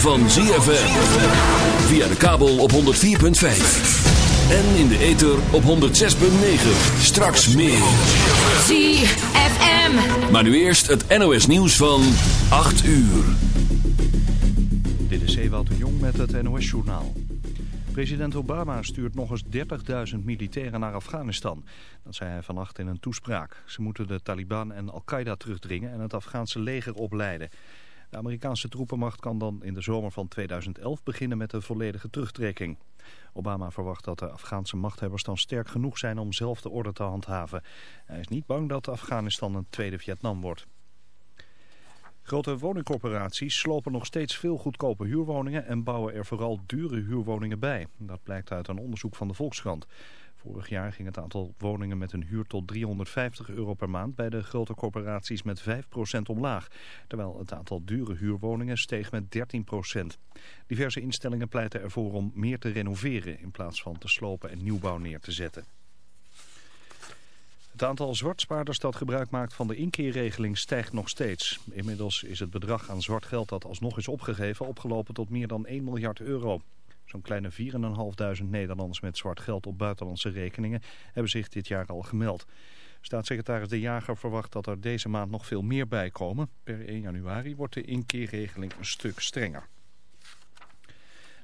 Van ZFM. Via de kabel op 104.5. En in de ether op 106.9. Straks meer. ZFM. Maar nu eerst het NOS nieuws van 8 uur. Dit is Ewout de Jong met het NOS-journaal. President Obama stuurt nog eens 30.000 militairen naar Afghanistan. Dat zei hij vannacht in een toespraak. Ze moeten de Taliban en Al-Qaeda terugdringen en het Afghaanse leger opleiden. De Amerikaanse troepenmacht kan dan in de zomer van 2011 beginnen met de volledige terugtrekking. Obama verwacht dat de Afghaanse machthebbers dan sterk genoeg zijn om zelf de orde te handhaven. Hij is niet bang dat Afghanistan een tweede Vietnam wordt. Grote woningcorporaties slopen nog steeds veel goedkope huurwoningen en bouwen er vooral dure huurwoningen bij. Dat blijkt uit een onderzoek van de Volkskrant. Vorig jaar ging het aantal woningen met een huur tot 350 euro per maand bij de grote corporaties met 5% omlaag. Terwijl het aantal dure huurwoningen steeg met 13%. Diverse instellingen pleiten ervoor om meer te renoveren in plaats van te slopen en nieuwbouw neer te zetten. Het aantal zwartspaarders dat gebruik maakt van de inkeerregeling stijgt nog steeds. Inmiddels is het bedrag aan zwart geld dat alsnog is opgegeven opgelopen tot meer dan 1 miljard euro. Zo'n kleine 4.500 Nederlanders met zwart geld op buitenlandse rekeningen hebben zich dit jaar al gemeld. Staatssecretaris De Jager verwacht dat er deze maand nog veel meer bij komen. Per 1 januari wordt de inkeerregeling een stuk strenger.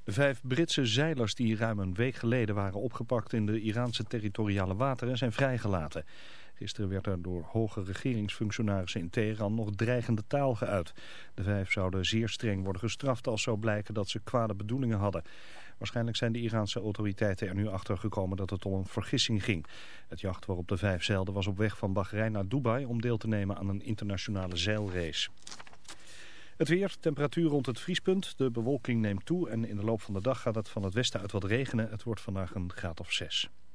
De vijf Britse zeilers die ruim een week geleden waren opgepakt in de Iraanse territoriale wateren zijn vrijgelaten. Gisteren werd er door hoge regeringsfunctionarissen in Teheran nog dreigende taal geuit. De vijf zouden zeer streng worden gestraft als zou blijken dat ze kwade bedoelingen hadden. Waarschijnlijk zijn de Iraanse autoriteiten er nu achter gekomen dat het om een vergissing ging. Het jacht waarop de vijf zeilden was op weg van Bahrein naar Dubai om deel te nemen aan een internationale zeilrace. Het weer, temperatuur rond het vriespunt. De bewolking neemt toe en in de loop van de dag gaat het van het westen uit wat regenen. Het wordt vandaag een graad of 6.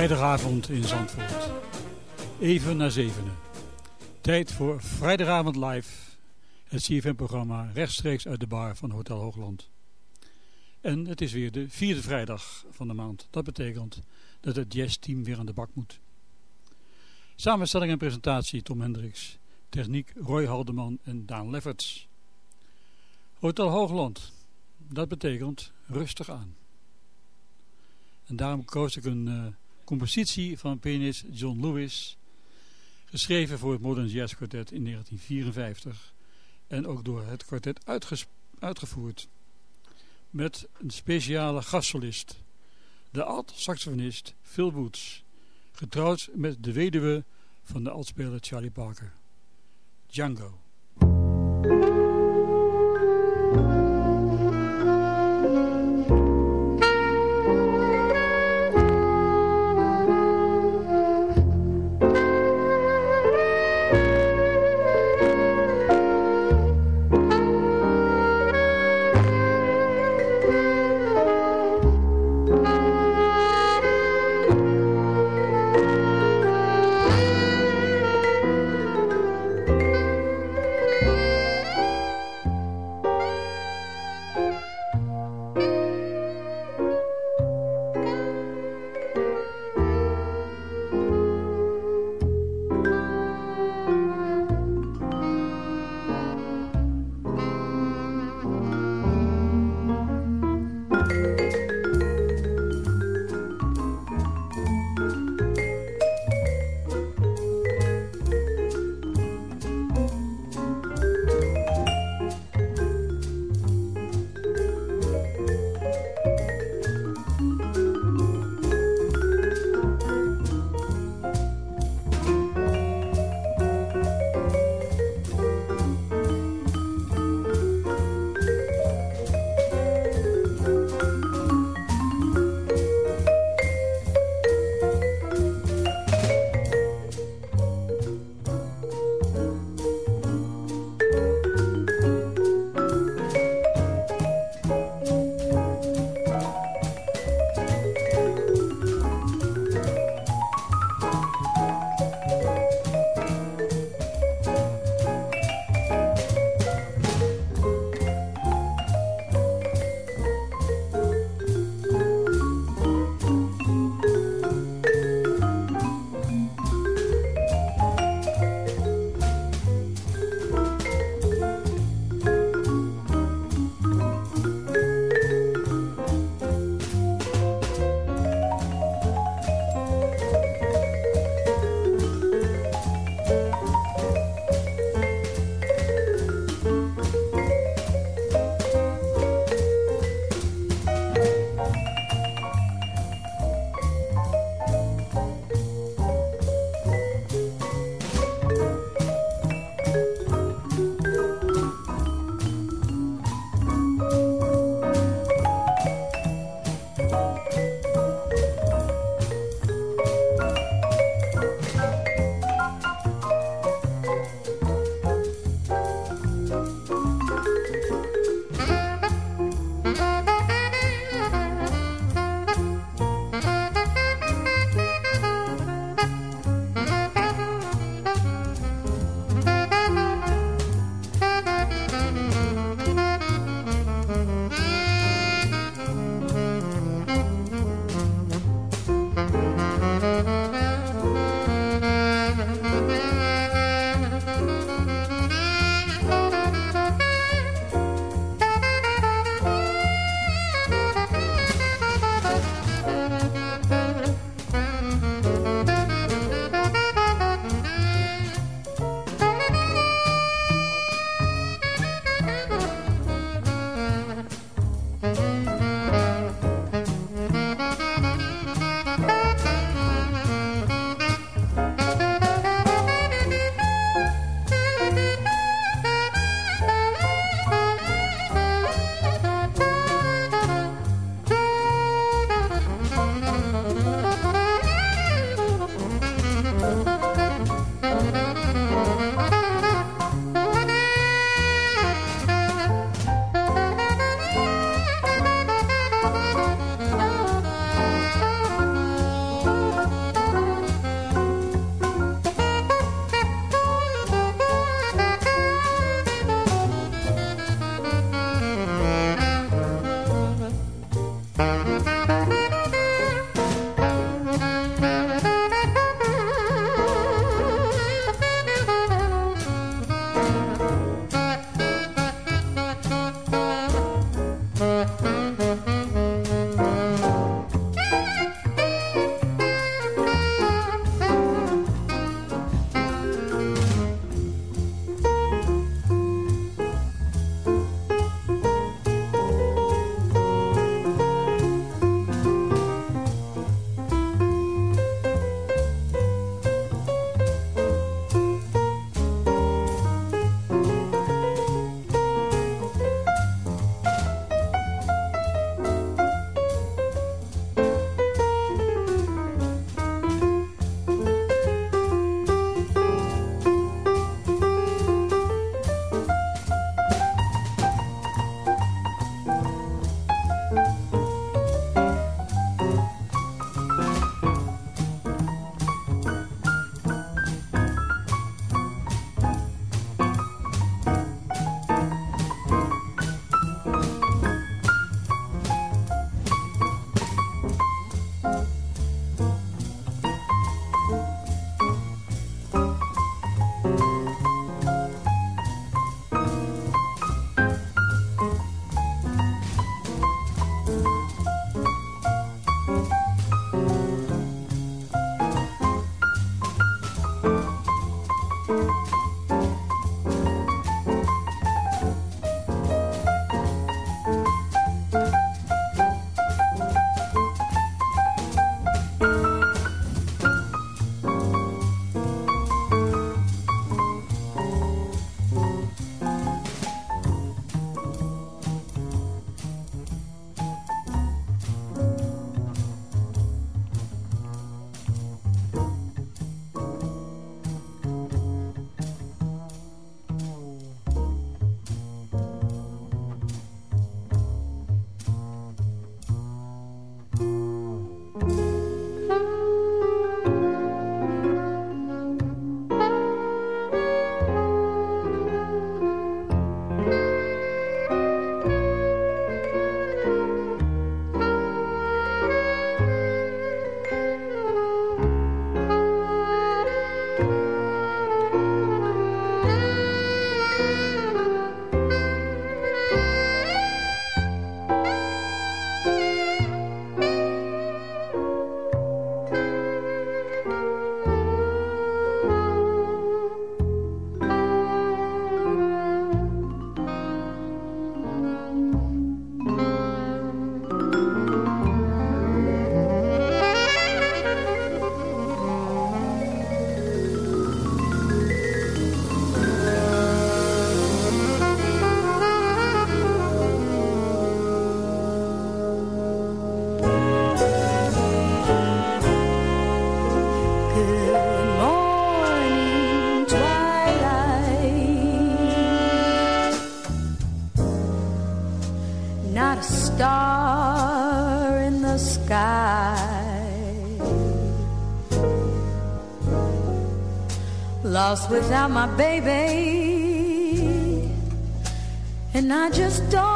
Vrijdagavond in Zandvoort. Even na zevenen. Tijd voor Vrijdagavond Live. Het CFM-programma rechtstreeks uit de bar van Hotel Hoogland. En het is weer de vierde vrijdag van de maand. Dat betekent dat het jazzteam weer aan de bak moet. Samenstelling en presentatie Tom Hendricks. Techniek Roy Haldeman en Daan Lefferts. Hotel Hoogland. Dat betekent rustig aan. En daarom koos ik een uh, compositie van pianist John Lewis, geschreven voor het Modern Jazz Quartet in 1954 en ook door het kwartet uitgevoerd. met een speciale gastsolist. De alt-saxofonist Phil Woods, getrouwd met de weduwe van de altspeler Charlie Parker. Django. Lost without my baby, and I just don't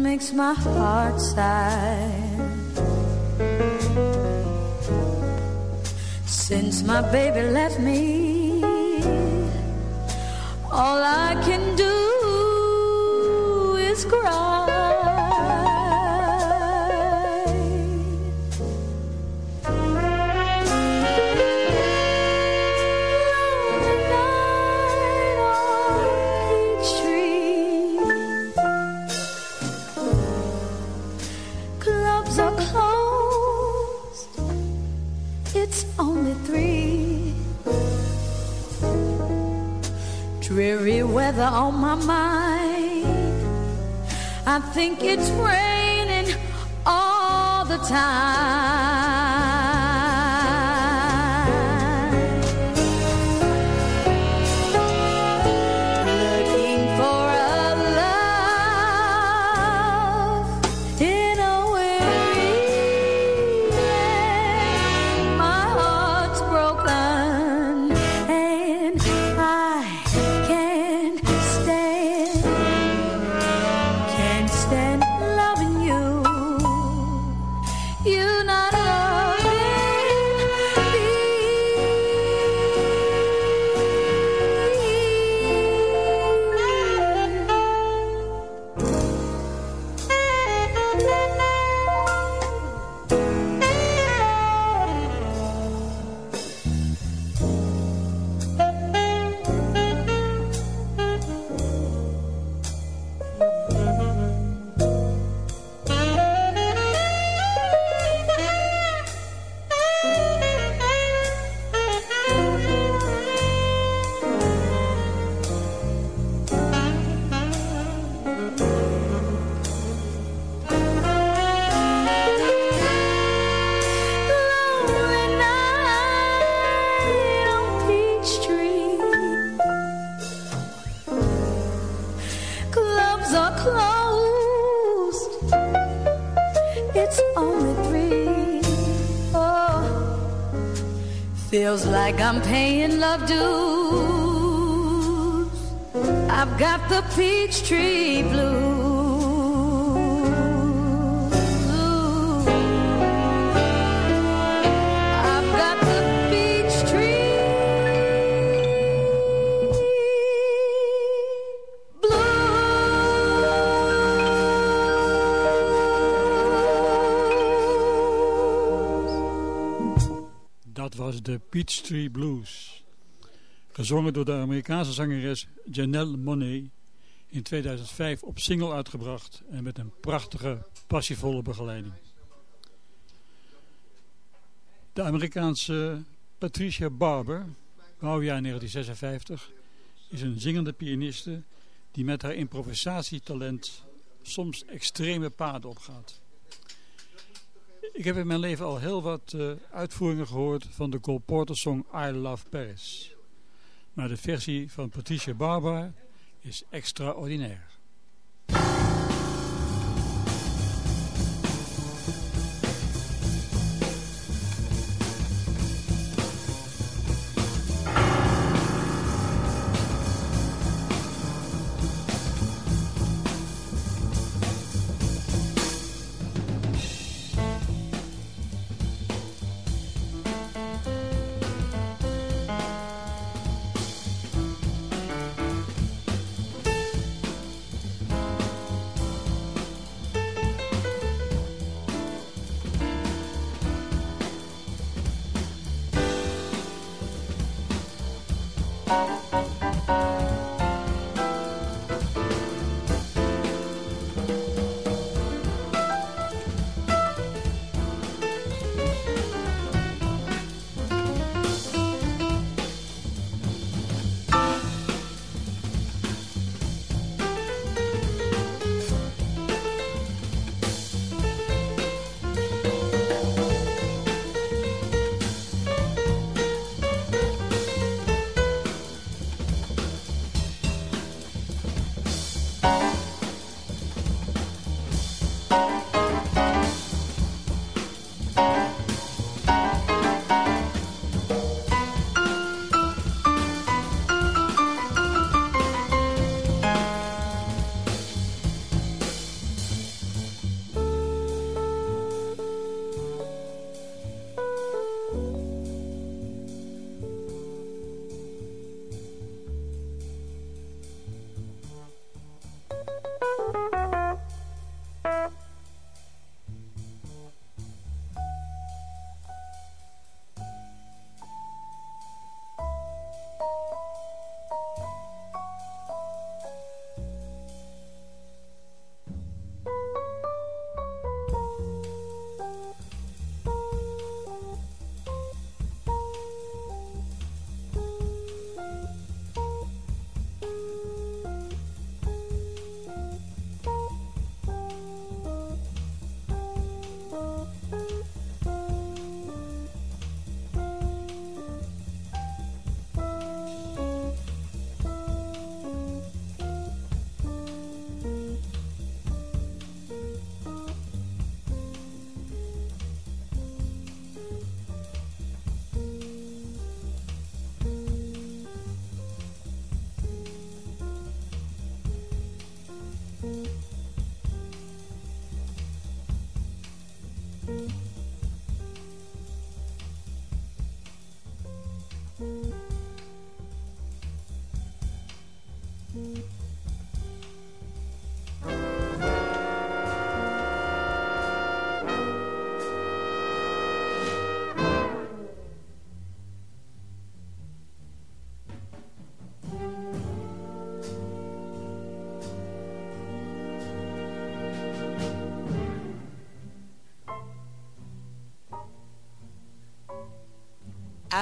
makes my heart sigh. Since my baby left me, all I can do is cry. Weather on my mind. I think it's raining all the time. Feels like I'm paying love dues. I've got the peach tree blues. De Peachtree Blues. Gezongen door de Amerikaanse zangeres Janelle Monet. In 2005 op single uitgebracht en met een prachtige, passievolle begeleiding. De Amerikaanse Patricia Barber, bouwjaar 1956, is een zingende pianiste die met haar improvisatietalent soms extreme paden opgaat. Ik heb in mijn leven al heel wat eh, uitvoeringen gehoord van de Cole Porter song I Love Paris. Maar de versie van Patricia Barber is extraordinair.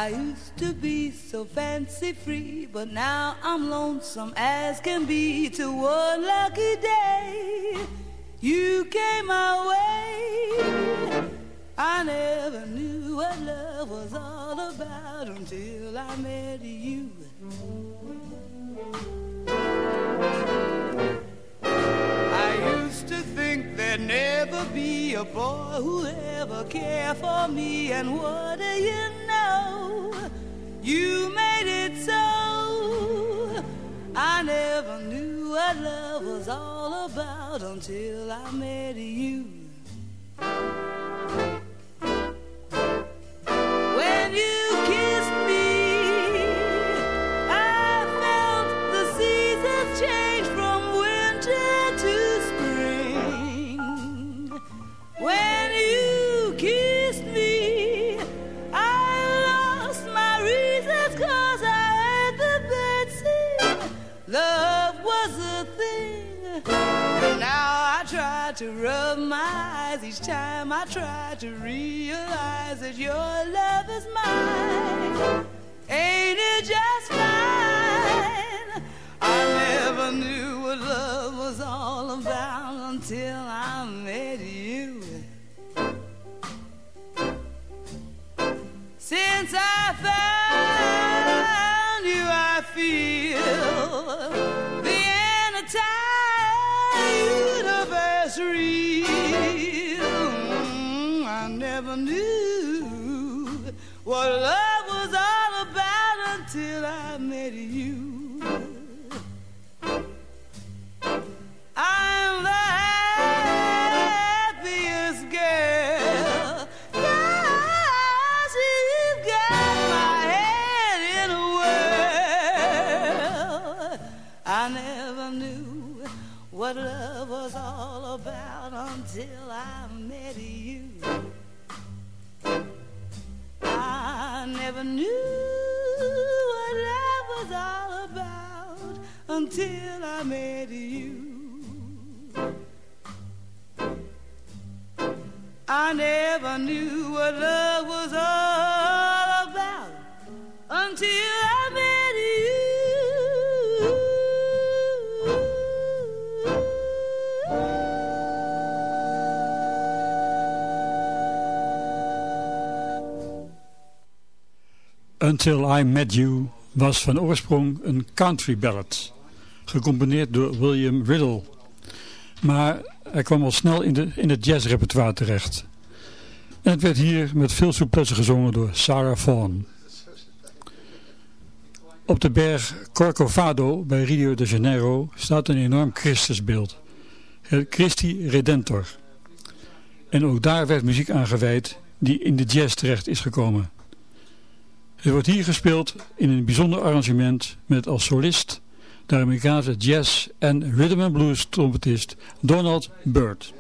I used to be so fancy free, but now I'm lonesome as can be. To one lucky day, you came my way. I never knew what love was all about until I met you. I used to think there'd never be a boy who'd ever care for me, and what never knew what love was all about until I met you. Time I try to realize that your love is mine. Ain't it just fine? I never knew what love was all about until I met you. Since I found never knew what love was all about until I met you. I never knew what love Until I Met You was van oorsprong een country ballad, gecomponeerd door William Riddle. Maar hij kwam al snel in, de, in het jazzrepertoire terecht. En het werd hier met veel souplesse gezongen door Sarah Vaughan. Op de berg Corcovado bij Rio de Janeiro staat een enorm Christusbeeld. Christi Redentor. En ook daar werd muziek aangeweid die in de jazz terecht is gekomen. Het wordt hier gespeeld in een bijzonder arrangement met als solist de Amerikaanse jazz- en rhythm and blues trompetist Donald Byrd.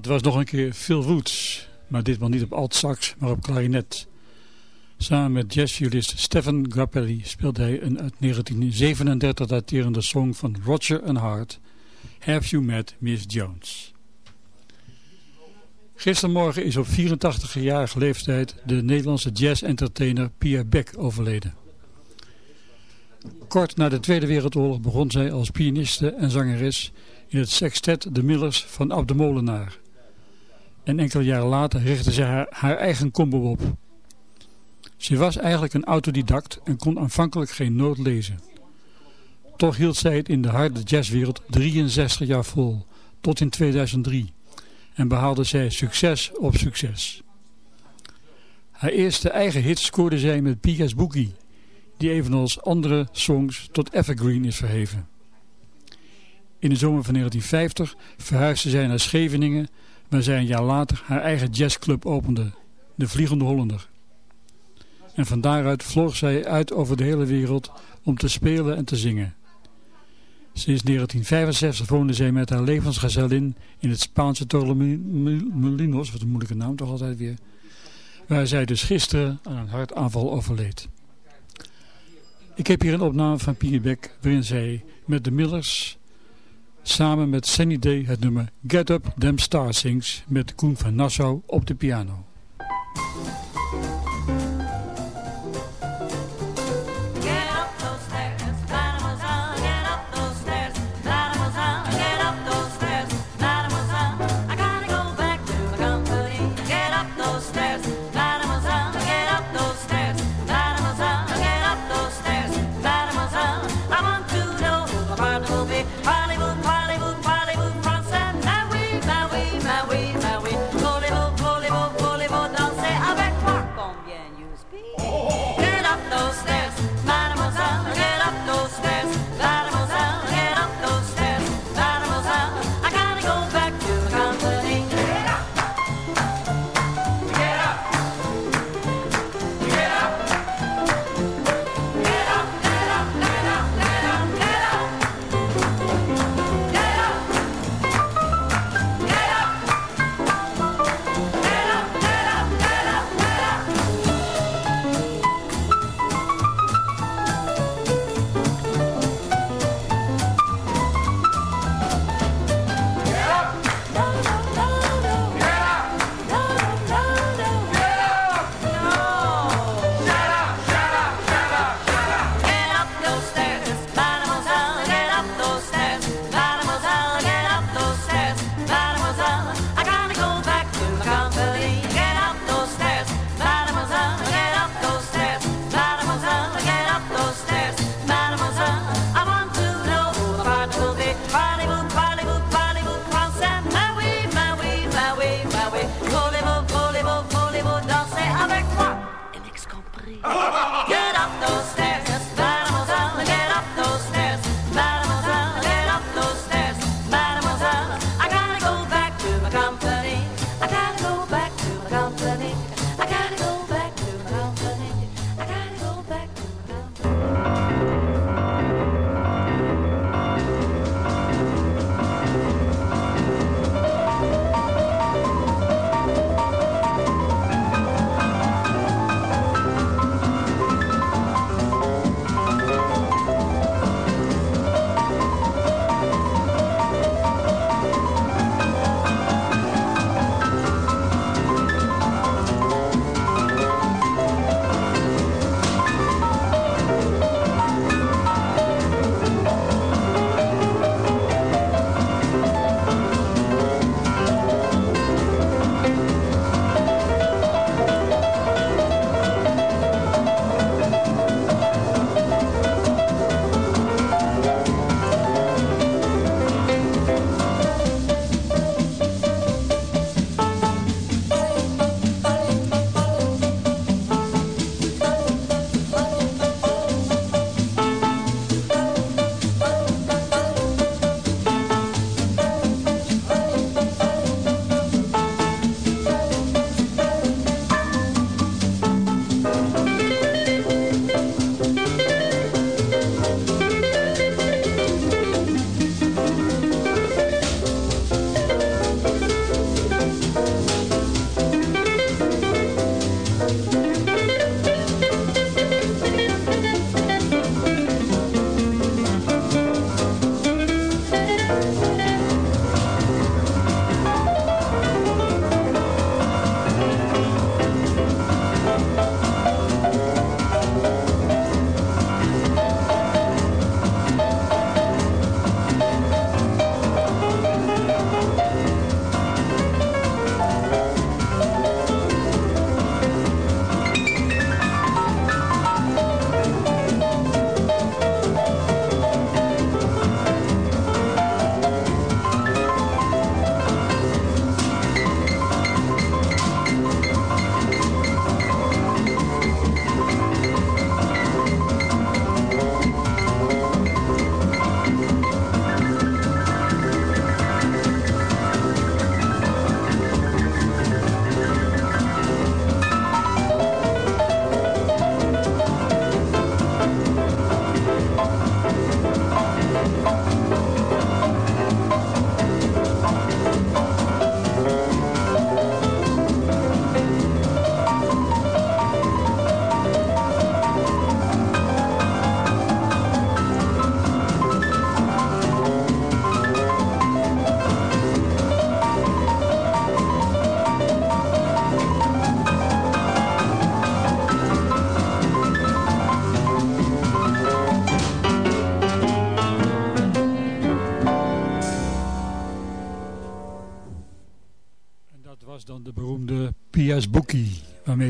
Dat was nog een keer Phil Woods, maar ditmaal niet op alt-sax, maar op klarinet. Samen met jazzviolist Stephen Grappelli speelde hij een uit 1937 daterende song van Roger and Hart, Have You Met Miss Jones. Gistermorgen is op 84-jarige leeftijd de Nederlandse jazz-entertainer Pia Beck overleden. Kort na de Tweede Wereldoorlog begon zij als pianiste en zangeres in het sextet De Millers van Ab de Molenaar. En enkele jaren later richtte ze haar, eigen combo op. Ze was eigenlijk een autodidact en kon aanvankelijk geen noot lezen. Toch hield zij het in de harde jazzwereld 63 jaar vol, tot in 2003. En behaalde zij succes op succes. Haar eerste eigen hit scoorde zij met Piga's Boogie, die evenals andere songs tot evergreen is verheven. In de zomer van 1950 verhuisde zij naar Scheveningen, waar zij een jaar later haar eigen jazzclub opende, de Vliegende Hollander. En van daaruit vloog zij uit over de hele wereld om te spelen en te zingen. Sinds 1965 woonde zij met haar levensgezellin in het Spaanse Torremolinos, wat een moeilijke naam toch altijd weer, waar zij dus gisteren aan een hartaanval overleed. Ik heb hier een opname van Pieter Beck waarin zij met de Millers samen met Sunny Day het nummer Get Up Them Star Sings met Koen van Nassau op de piano.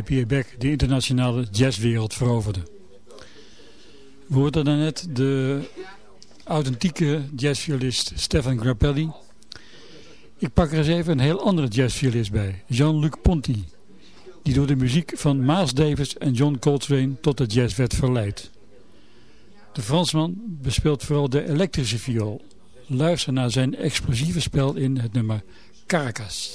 Pierre Beck de internationale jazzwereld veroverde. We hoorden daarnet de authentieke jazzviolist Stefan Grappelli. Ik pak er eens even een heel andere jazzviolist bij, Jean-Luc Ponty, die door de muziek van Miles Davis en John Coltrane tot de jazz werd verleid. De Fransman bespeelt vooral de elektrische viool. Luister naar zijn explosieve spel in het nummer Caracas.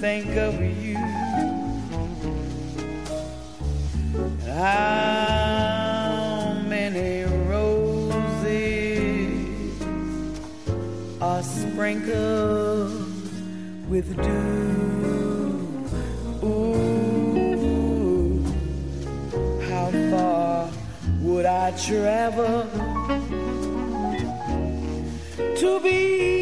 think of you. How many roses are sprinkled with dew? Ooh, how far would I travel to be?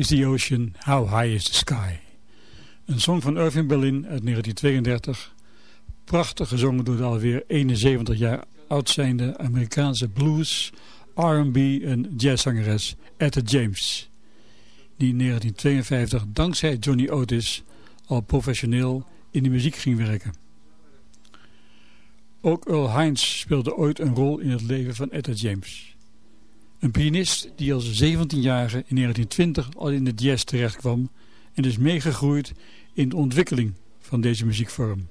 Is the Ocean, How High is the Sky. Een song van Irving Berlin uit 1932. Prachtig gezongen door de alweer 71 jaar oud zijnde Amerikaanse blues, R&B en jazzzangeres Etta James. Die in 1952 dankzij Johnny Otis al professioneel in de muziek ging werken. Ook Earl Hines speelde ooit een rol in het leven van Etta James. Een pianist die als 17-jarige in 1920 al in de jazz terechtkwam en is meegegroeid in de ontwikkeling van deze muziekvorm.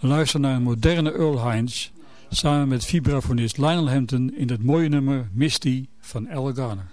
Luister naar een moderne Earl Hines samen met vibrafonist Lionel Hampton in het mooie nummer Misty van Al Garner.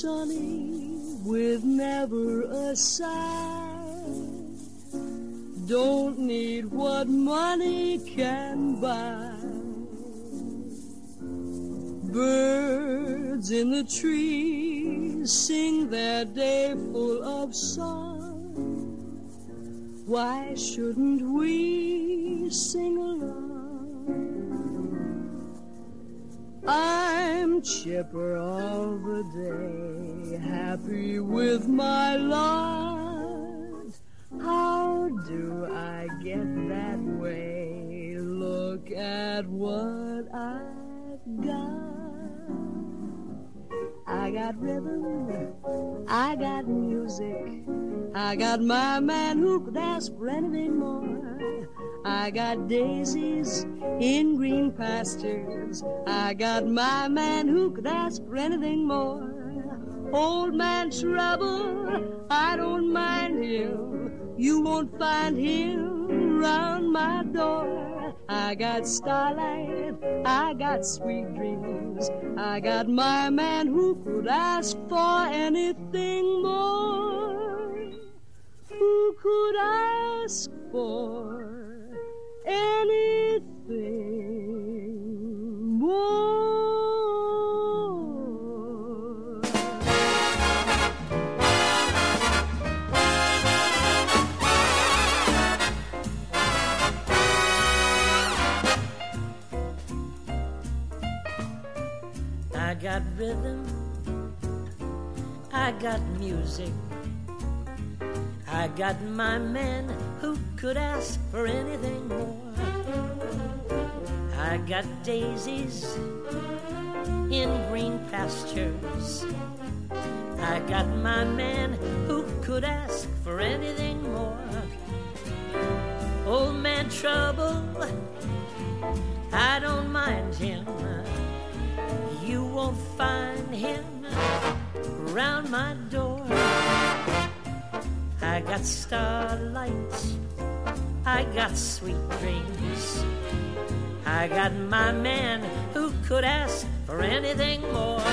Sunny with never a sigh. Don't need what money can buy. Birds in the trees sing their day full of song. Why shouldn't we sing along? I'm chipper all the day, happy with my lot. How do I get that way? Look at what I've got. I got rhythm, I got music, I got my man who could ask for anything more. I got daisies in green pastures. I got my man who could ask for anything more. Old man trouble, I don't mind him. You won't find him round my door. I got starlight, I got sweet dreams. I got my man who could ask for anything more. Who could ask for anything more? I got rhythm, I got music, I got my man who could ask for anything more. I got daisies in green pastures. I got my man who could ask for anything more. Old man trouble, I don't mind him. You won't find him round my door. I got starlight, I got sweet dreams. I got my man who could ask for anything more.